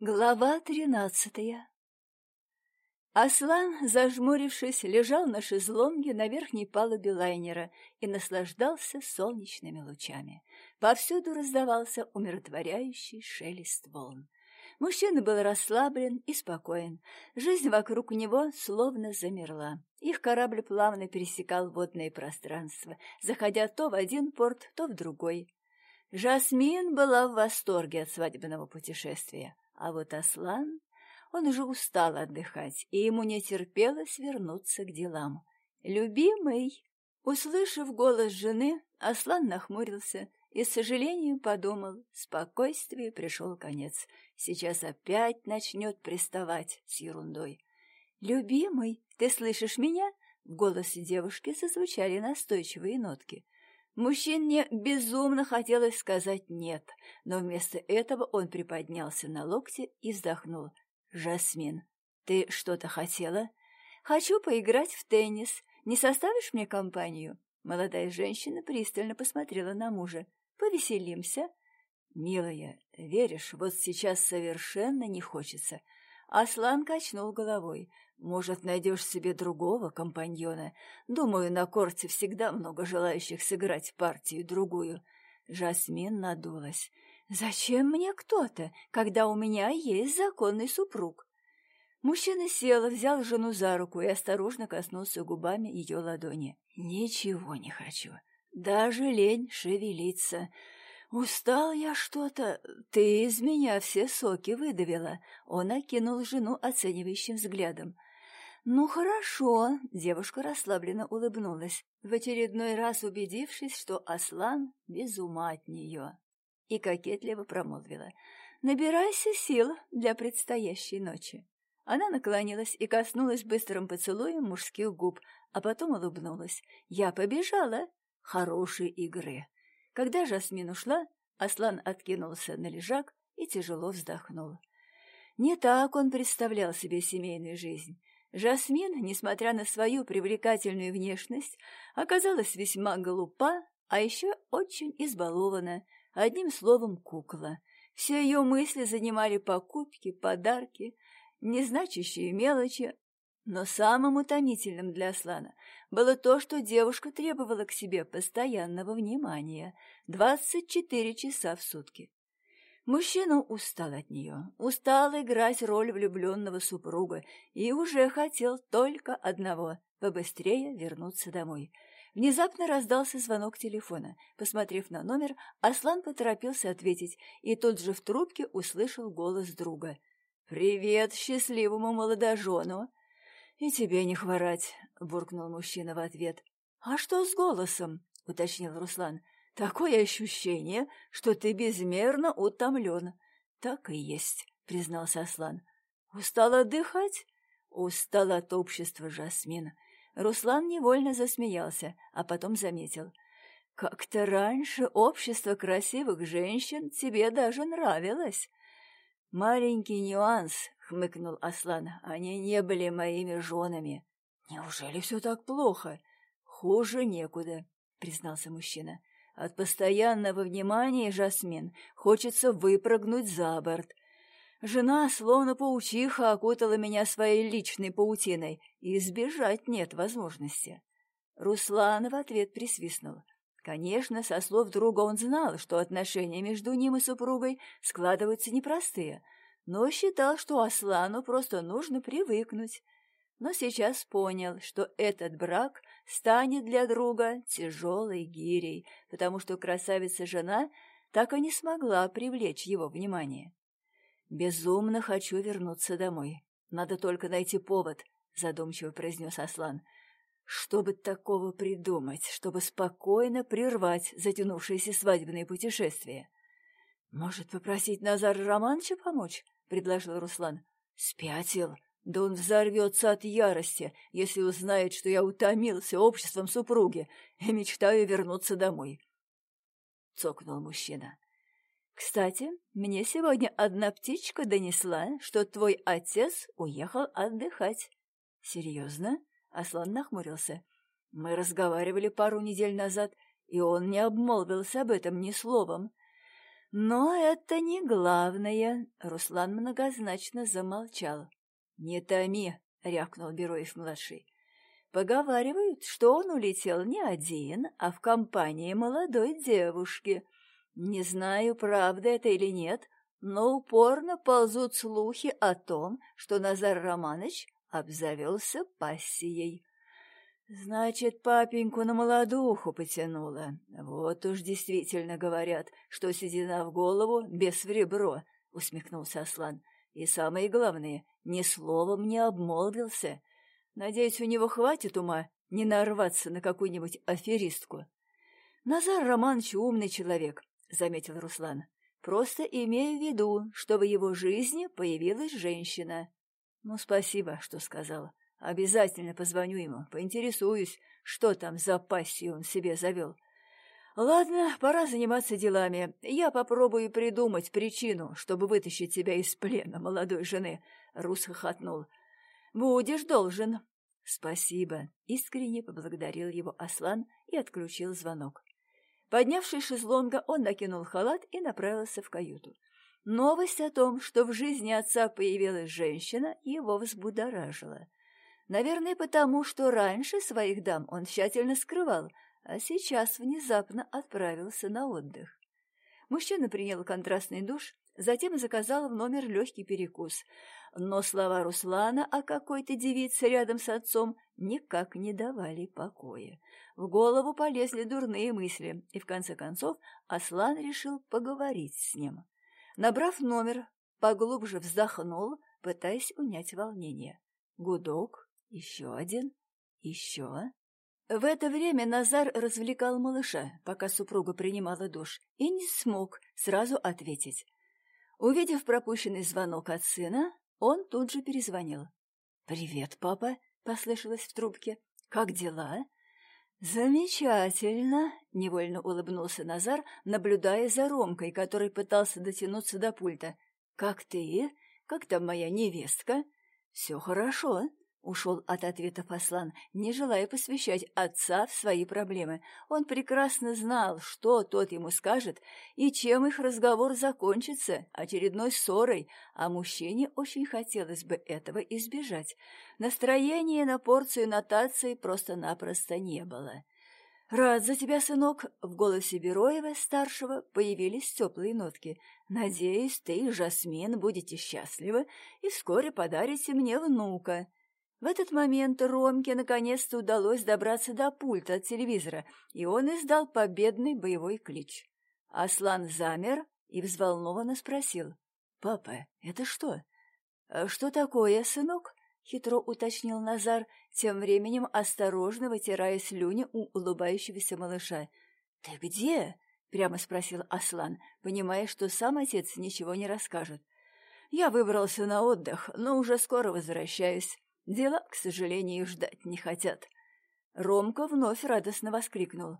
Глава тринадцатая Аслан, зажмурившись, лежал на шезлонге на верхней палубе лайнера и наслаждался солнечными лучами. Повсюду раздавался умиротворяющий шелест волн. Мужчина был расслаблен и спокоен. Жизнь вокруг него словно замерла. Их корабль плавно пересекал водное пространство, заходя то в один порт, то в другой. Жасмин была в восторге от свадебного путешествия. А вот Аслан, он уже устал отдыхать, и ему не терпелось вернуться к делам. «Любимый!» Услышав голос жены, Аслан нахмурился и с сожалением подумал, спокойствию пришел конец. Сейчас опять начнет приставать с ерундой. «Любимый, ты слышишь меня?» В голосе девушки зазвучали настойчивые нотки. Мужчине безумно хотелось сказать «нет», но вместо этого он приподнялся на локте и вздохнул. «Жасмин, ты что-то хотела?» «Хочу поиграть в теннис. Не составишь мне компанию?» Молодая женщина пристально посмотрела на мужа. «Повеселимся?» «Милая, веришь, вот сейчас совершенно не хочется». Аслан качнул головой. Может, найдешь себе другого компаньона? Думаю, на корте всегда много желающих сыграть партию другую. Жасмин надулась. Зачем мне кто-то, когда у меня есть законный супруг? Мужчина сел, взял жену за руку и осторожно коснулся губами ее ладони. Ничего не хочу. Даже лень шевелиться. Устал я что-то. Ты из меня все соки выдавила. Он окинул жену оценивающим взглядом. «Ну хорошо», — девушка расслабленно улыбнулась, в очередной раз убедившись, что Аслан без ума от нее, и кокетливо промолвила. «Набирайся сил для предстоящей ночи». Она наклонилась и коснулась быстрым поцелуем мужских губ, а потом улыбнулась. «Я побежала. Хорошей игры». Когда Жасмин ушла, Аслан откинулся на лежак и тяжело вздохнул. Не так он представлял себе семейную жизнь. Жасмин, несмотря на свою привлекательную внешность, оказалась весьма глупа, а еще очень избалована, одним словом кукла. Все ее мысли занимали покупки, подарки, незначащие мелочи, но самым утомительным для Аслана было то, что девушка требовала к себе постоянного внимания, 24 часа в сутки. Мужчина устал от нее, устал играть роль влюбленного супруга и уже хотел только одного — побыстрее вернуться домой. Внезапно раздался звонок телефона. Посмотрев на номер, Аслан поторопился ответить и тут же в трубке услышал голос друга. «Привет счастливому молодожену!» «И тебе не хворать!» — буркнул мужчина в ответ. «А что с голосом?» — уточнил Руслан. Такое ощущение, что ты безмерно утомлен. Так и есть, признался Аслан. Устал отдыхать? Устал от общества Жасмин. Руслан невольно засмеялся, а потом заметил. Как-то раньше общество красивых женщин тебе даже нравилось. Маленький нюанс, хмыкнул Аслан, они не были моими женами. Неужели все так плохо? Хуже некуда, признался мужчина. От постоянного внимания Жасмин хочется выпрыгнуть за борт. Жена, словно паучиха, окутала меня своей личной паутиной, и избежать нет возможности. Руслан в ответ присвистнул. Конечно, со слов друга он знал, что отношения между ним и супругой складываются непростые, но считал, что Аслану просто нужно привыкнуть. Но сейчас понял, что этот брак станет для друга тяжелой гирей, потому что красавица-жена так и не смогла привлечь его внимание. «Безумно хочу вернуться домой. Надо только найти повод», — задумчиво произнес Аслан. «Чтобы такого придумать, чтобы спокойно прервать затянувшееся свадебное путешествие». «Может, попросить Назара Романовича помочь?» — предложил Руслан. «Спятил», да он взорвется от ярости, если узнает, что я утомился обществом супруги и мечтаю вернуться домой. Цокнул мужчина. Кстати, мне сегодня одна птичка донесла, что твой отец уехал отдыхать. Серьезно? Аслан нахмурился. Мы разговаривали пару недель назад, и он не обмолвился об этом ни словом. Но это не главное, Руслан многозначно замолчал. Не томи, рявкнул Бероев-младший. Поговаривают, что он улетел не один, а в компании молодой девушки. Не знаю, правда это или нет, но упорно ползут слухи о том, что Назар Романович обзавелся пассией. Значит, папеньку на молодуху потянуло. Вот уж действительно говорят, что седина в голову без в ребро, — усмехнулся Аслан. И самое главное, ни словом не обмолвился. Надеюсь, у него хватит ума не нарваться на какую-нибудь аферистку. Назар Романович умный человек, — заметил Руслан. Просто имею в виду, что в его жизни появилась женщина. Ну, спасибо, что сказал. Обязательно позвоню ему, поинтересуюсь, что там за пассию он себе завел. Ладно, пора заниматься делами. Я попробую придумать причину, чтобы вытащить тебя из плена молодой жены. Рус хохотнул. Будешь должен. Спасибо. Искренне поблагодарил его Аслан и отключил звонок. Поднявшись шезлонга, он накинул халат и направился в каюту. Новость о том, что в жизни отца появилась женщина, его взбудоражила. Наверное, потому что раньше своих дам он тщательно скрывал, а сейчас внезапно отправился на отдых. Мужчина принял контрастный душ, затем заказал в номер легкий перекус. Но слова Руслана о какой-то девице рядом с отцом никак не давали покоя. В голову полезли дурные мысли, и в конце концов Аслан решил поговорить с ним. Набрав номер, поглубже вздохнул, пытаясь унять волнение. Гудок, еще один, еще. В это время Назар развлекал малыша, пока супруга принимала душ, и не смог сразу ответить. Увидев пропущенный звонок от сына, он тут же перезвонил. «Привет, папа», — послышалось в трубке. «Как дела?» «Замечательно!» — невольно улыбнулся Назар, наблюдая за Ромкой, который пытался дотянуться до пульта. «Как ты? Как там моя невестка?» «Все хорошо», Ушел от ответа Аслан, не желая посвящать отца в свои проблемы. Он прекрасно знал, что тот ему скажет и чем их разговор закончится, очередной ссорой, а мужчине очень хотелось бы этого избежать. Настроения на порцию нотации просто-напросто не было. «Рад за тебя, сынок!» — в голосе Бероева-старшего появились теплые нотки. «Надеюсь, ты и Жасмин будете счастливы и вскоре подарите мне внука». В этот момент Ромке наконец-то удалось добраться до пульта от телевизора, и он издал победный боевой клич. Аслан замер и взволнованно спросил. «Папа, это что?» «А «Что такое, сынок?» — хитро уточнил Назар, тем временем осторожно вытирая слюни у улыбающегося малыша. «Ты где?» — прямо спросил Аслан, понимая, что сам отец ничего не расскажет. «Я выбрался на отдых, но уже скоро возвращаюсь. Дела, к сожалению, ждать не хотят. Ромка вновь радостно воскликнул.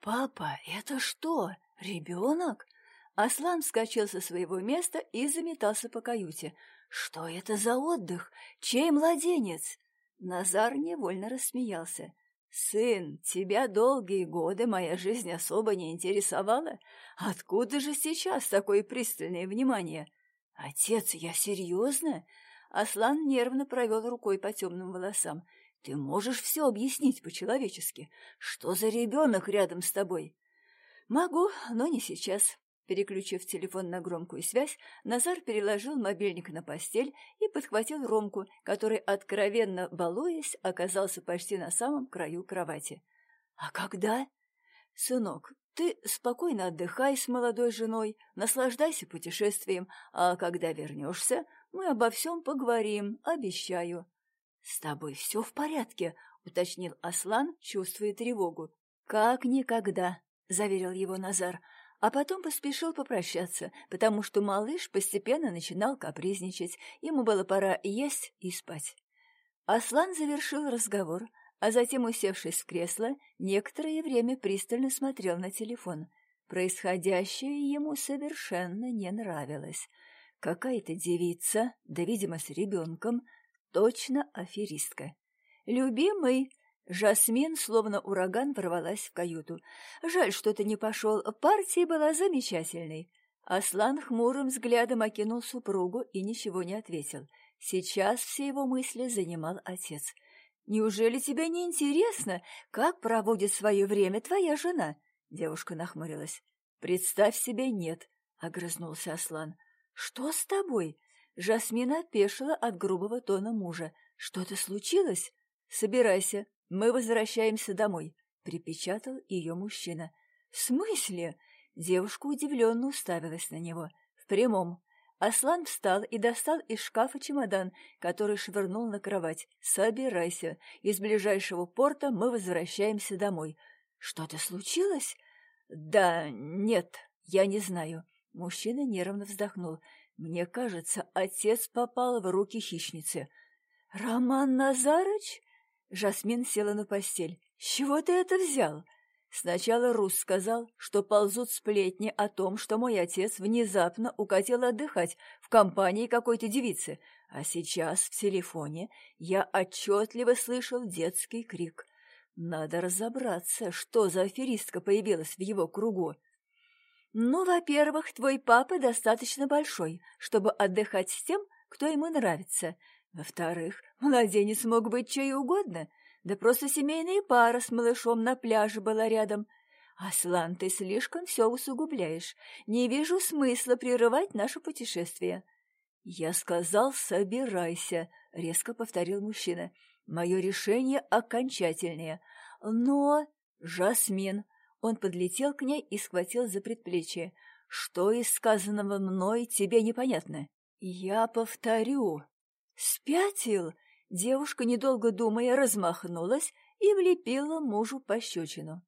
«Папа, это что, ребенок?» Аслан вскочил со своего места и заметался по каюте. «Что это за отдых? Чей младенец?» Назар невольно рассмеялся. «Сын, тебя долгие годы моя жизнь особо не интересовала? Откуда же сейчас такое пристальное внимание?» «Отец, я серьезно? Аслан нервно провел рукой по темным волосам. «Ты можешь все объяснить по-человечески? Что за ребенок рядом с тобой?» «Могу, но не сейчас». Переключив телефон на громкую связь, Назар переложил мобильник на постель и подхватил Ромку, который, откровенно балуясь, оказался почти на самом краю кровати. «А когда?» «Сынок, ты спокойно отдыхай с молодой женой, наслаждайся путешествием, а когда вернешься, мы обо всем поговорим, обещаю. — С тобой все в порядке, — уточнил Аслан, чувствуя тревогу. — Как никогда, — заверил его Назар, а потом поспешил попрощаться, потому что малыш постепенно начинал капризничать, ему было пора есть и спать. Аслан завершил разговор, а затем, усевшись в кресло, некоторое время пристально смотрел на телефон. Происходящее ему совершенно не нравилось. Какая-то девица, да, видимо, с ребенком, точно аферистка. «Любимый!» Жасмин, словно ураган, ворвалась в каюту. «Жаль, что ты не пошел. Партия была замечательной». Аслан хмурым взглядом окинул супругу и ничего не ответил. Сейчас все его мысли занимал отец. «Неужели тебе не интересно, как проводит свое время твоя жена?» Девушка нахмурилась. «Представь себе, нет», — огрызнулся Аслан. «Что с тобой?» Жасмина опешила от грубого тона мужа. «Что-то случилось?» «Собирайся, мы возвращаемся домой», — припечатал ее мужчина. «В смысле?» Девушка удивленно уставилась на него. «В прямом. Аслан встал и достал из шкафа чемодан, который швырнул на кровать. «Собирайся. Из ближайшего порта мы возвращаемся домой». «Что-то случилось?» «Да, нет, я не знаю». Мужчина нервно вздохнул. «Мне кажется, отец попал в руки хищницы». «Роман Назарыч?» Жасмин села на постель. «С чего ты это взял?» Сначала Рус сказал, что ползут сплетни о том, что мой отец внезапно укатил отдыхать в компании какой-то девицы, а сейчас в телефоне я отчетливо слышал детский крик. Надо разобраться, что за аферистка появилась в его кругу. Ну, во-первых, твой папа достаточно большой, чтобы отдыхать с тем, кто ему нравится. Во-вторых, младенец мог быть чей угодно — да просто семейная пара с малышом на пляже была рядом. Аслан, ты слишком все усугубляешь. Не вижу смысла прерывать наше путешествие. Я сказал, собирайся, резко повторил мужчина. Мое решение окончательное. Но... Жасмин. Он подлетел к ней и схватил за предплечье. Что из сказанного мной тебе непонятно? Я повторю. Спятил? Девушка, недолго думая, размахнулась и влепила мужу пощечину.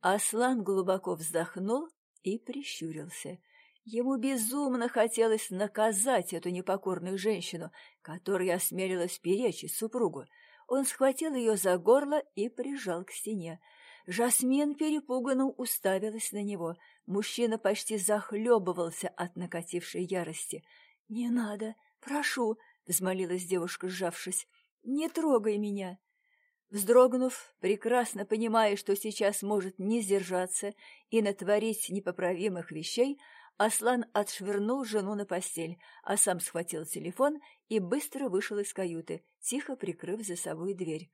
Аслан глубоко вздохнул и прищурился. Ему безумно хотелось наказать эту непокорную женщину, которая осмелилась перечить супругу. Он схватил ее за горло и прижал к стене. Жасмин перепуганно уставилась на него. Мужчина почти захлебывался от накатившей ярости. «Не надо, прошу!» взмолилась девушка, сжавшись. «Не трогай меня!» Вздрогнув, прекрасно понимая, что сейчас может не сдержаться и натворить непоправимых вещей, Аслан отшвырнул жену на постель, а сам схватил телефон и быстро вышел из каюты, тихо прикрыв за собой дверь.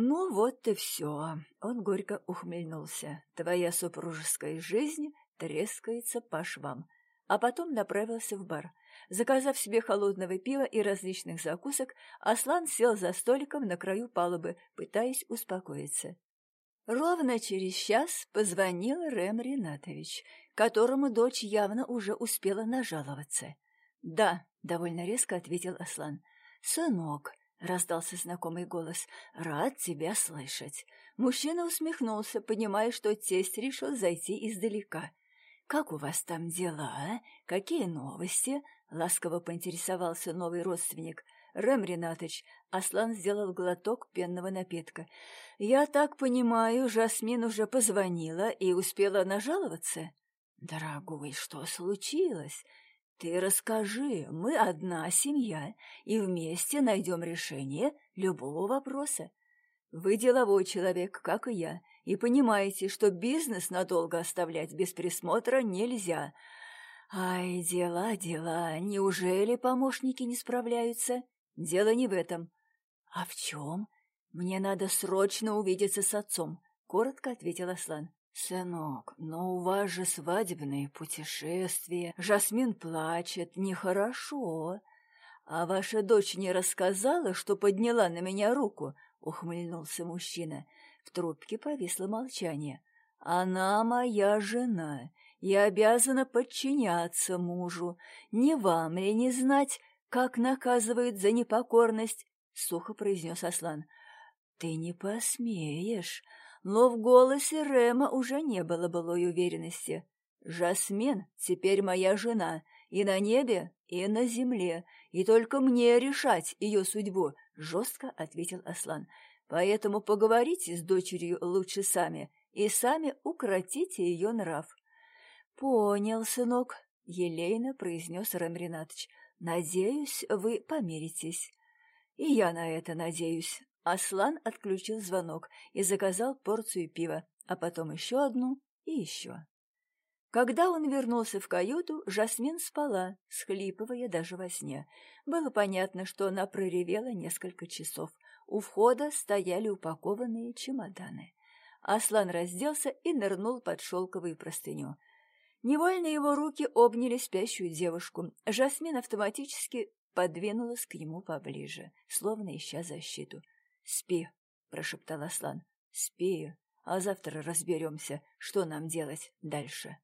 «Ну вот и все», — он горько ухмыльнулся. «Твоя супружеская жизнь трескается по швам». А потом направился в бар — Заказав себе холодного пива и различных закусок, Аслан сел за столиком на краю палубы, пытаясь успокоиться. Ровно через час позвонил Рэм Ринатович, которому дочь явно уже успела нажаловаться. «Да», — довольно резко ответил Аслан. «Сынок», — раздался знакомый голос, — «рад тебя слышать». Мужчина усмехнулся, понимая, что тесть решил зайти издалека. «Как у вас там дела, а? Какие новости?» — ласково поинтересовался новый родственник. «Рэм Ринатыч», — Аслан сделал глоток пенного напитка. «Я так понимаю, Жасмин уже позвонила и успела нажаловаться?» «Дорогой, что случилось? Ты расскажи, мы одна семья и вместе найдем решение любого вопроса. Вы деловой человек, как и я, и понимаете, что бизнес надолго оставлять без присмотра нельзя, Ай, дела, дела, неужели помощники не справляются? Дело не в этом. А в чем? Мне надо срочно увидеться с отцом, коротко ответил Аслан. «Сынок, но у вас же свадебные путешествия. Жасмин плачет, нехорошо. А ваша дочь не рассказала, что подняла на меня руку?» — ухмыльнулся мужчина. В трубке повисло молчание. «Она моя жена, я обязана подчиняться мужу. Не вам ли не знать, как наказывают за непокорность? — сухо произнес Аслан. — Ты не посмеешь. Но в голосе Рема уже не было былой уверенности. Жасмин теперь моя жена, и на небе, и на земле, и только мне решать ее судьбу, — жестко ответил Аслан. Поэтому поговорите с дочерью лучше сами, и сами укротите ее нрав. «Понял, сынок», — елейно произнес Рэм Ринатович. «Надеюсь, вы помиритесь». «И я на это надеюсь». Аслан отключил звонок и заказал порцию пива, а потом еще одну и еще. Когда он вернулся в каюту, Жасмин спала, схлипывая даже во сне. Было понятно, что она проревела несколько часов. У входа стояли упакованные чемоданы. Аслан разделся и нырнул под шелковую простыню. Невольно его руки обняли спящую девушку. Жасмин автоматически подвинулась к нему поближе, словно ища защиту. «Спи», — прошептал Аслан, — «спи, а завтра разберемся, что нам делать дальше».